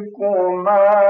ربكما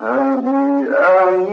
فبأي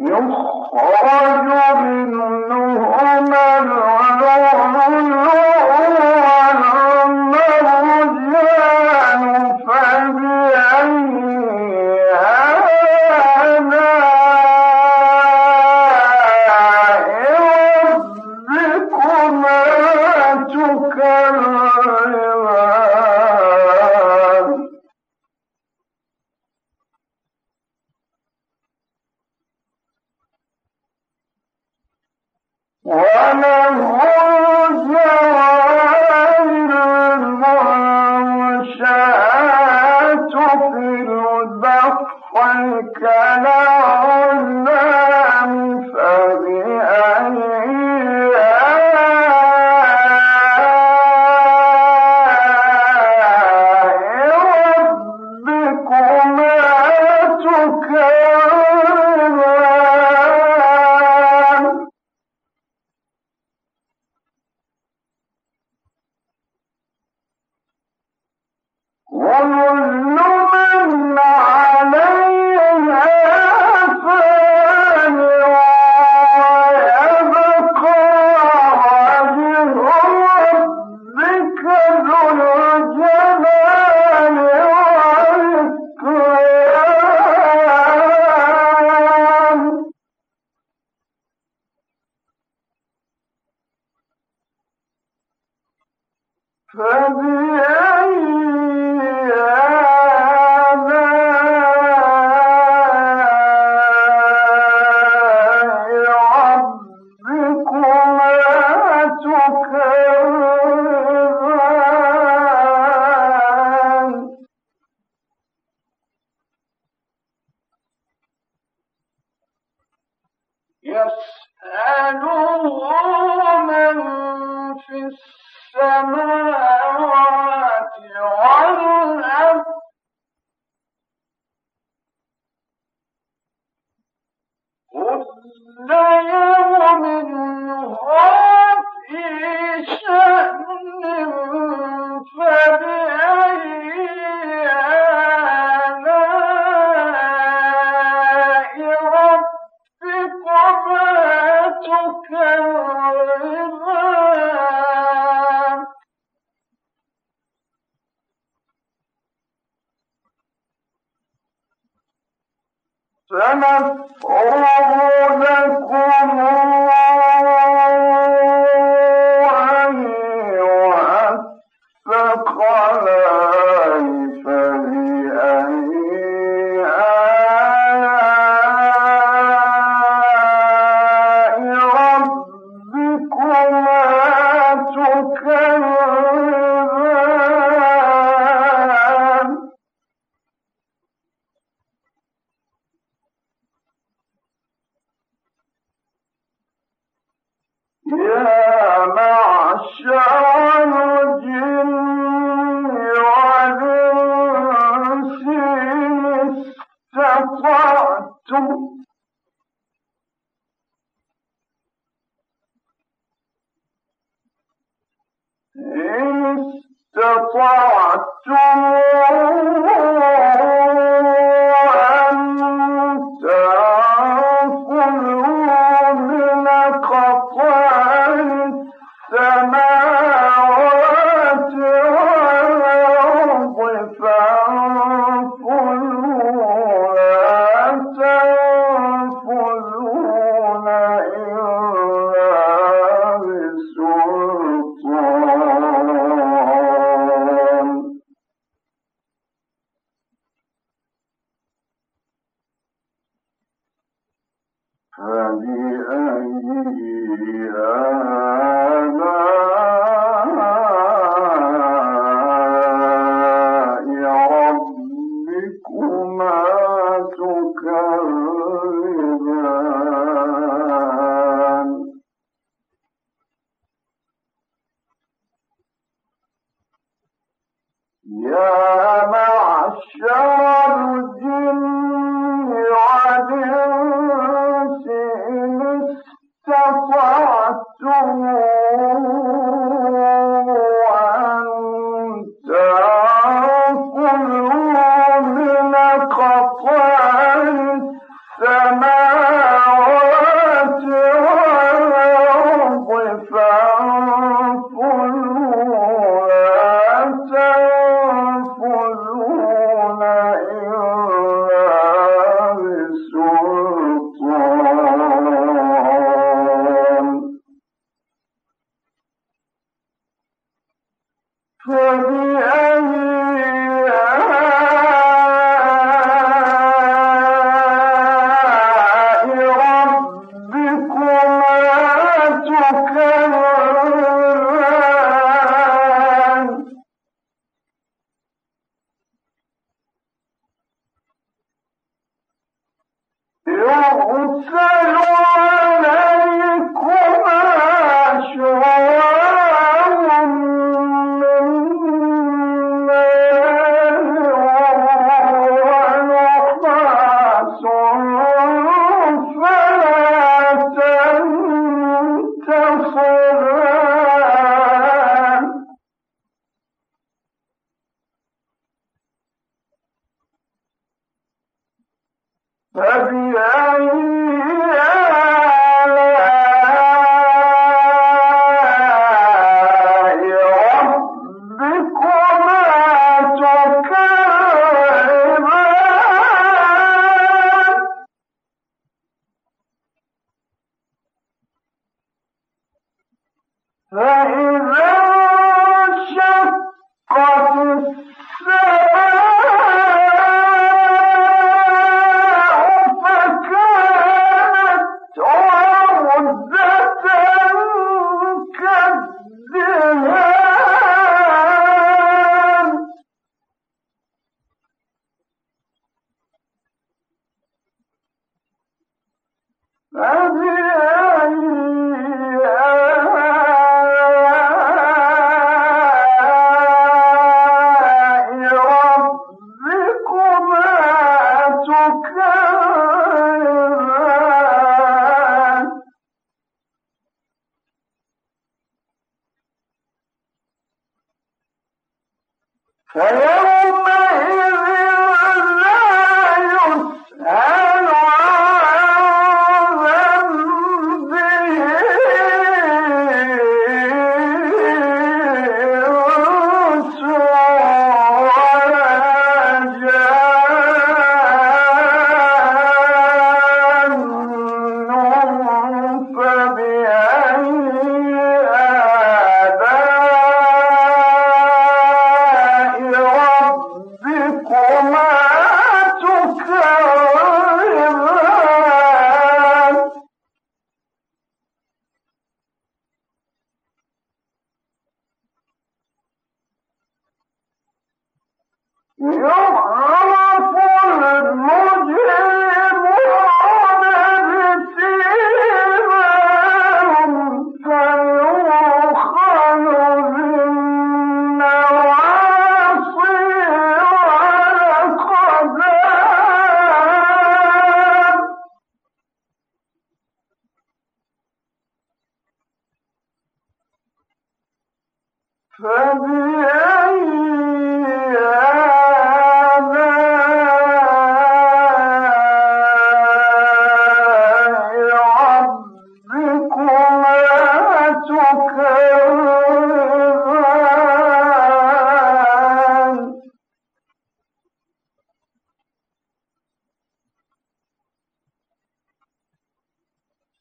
يخرج منهما اللؤلؤ وله one, two,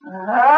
Uh-huh.